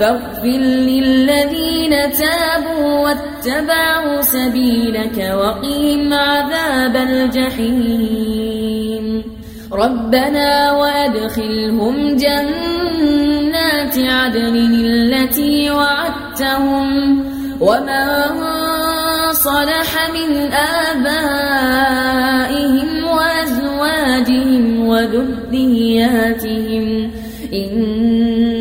فاغفر للذين تابوا واتبعوا سبيلك وقهم عذاب الجحيم. ربنا وأدخلهم جنات عدن التي وعدتهم وما صلح من آبائهم وأزواجهم وذرياتهم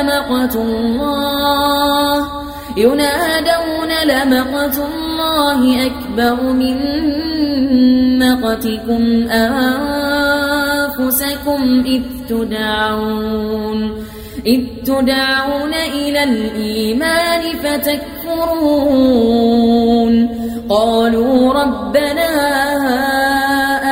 لمقت الله. ينادون لمقت الله أكبر من مقتكم أنفسكم إذ تدعون. إذ تدعون إلى الإيمان فتكفرون. قالوا ربنا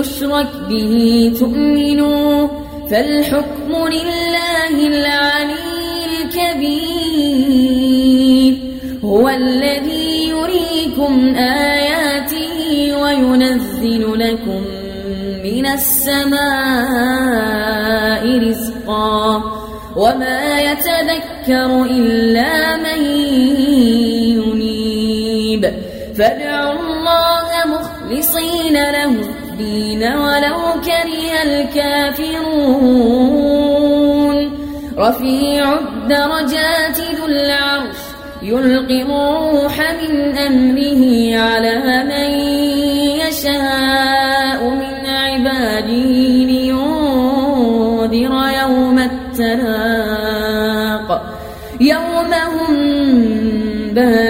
يشرك به تؤمنوا فالحكم لله العلي الكبير. هو الذي يريكم آياته وينزل لكم من السماء رزقا وما يتذكر إلا من ينيب. فادعوا الله مخلصين له الدين ولو كره الكافرون. رفيع الدرجات ذو العرش يلقي الروح من أمره على من يشاء من عباده لينذر يوم التلاق. يوم هم بارزون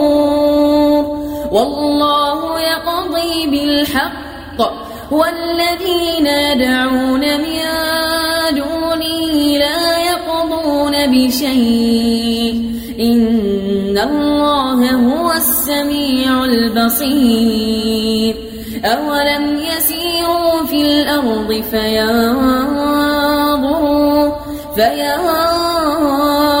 بالحق والذين يدعون من دونه لا يقضون بشيء. إن الله هو السميع البصير. أولم يسيروا في الأرض فينظروا فينظروا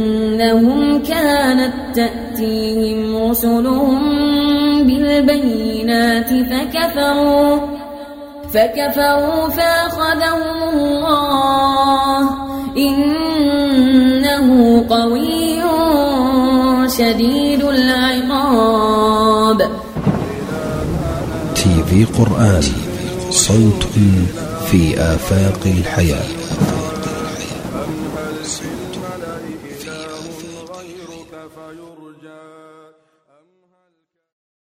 بأنهم كانت تأتيهم رسلهم بالبينات فكفروا فكفروا فأخذهم الله. إنه قوي شديد العقاب. تي في قرآن صوت في آفاق الحياة.